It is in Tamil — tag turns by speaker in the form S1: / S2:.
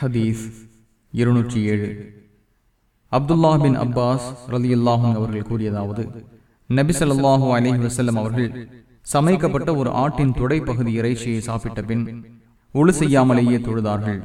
S1: ஹதீஸ் இருநூற்றி ஏழு அப்துல்லா பின் அப்பாஸ் ரலி அல்லாஹும் அவர்கள் கூறியதாவது நபிசல்லாஹூ அலஹி வசல்லம் அவர்கள் சமைக்கப்பட்ட ஒரு ஆட்டின் தொடை பகுதி இறைச்சியை சாப்பிட்ட பின் ஒழு செய்யாமலேயே தொழுதார்கள்.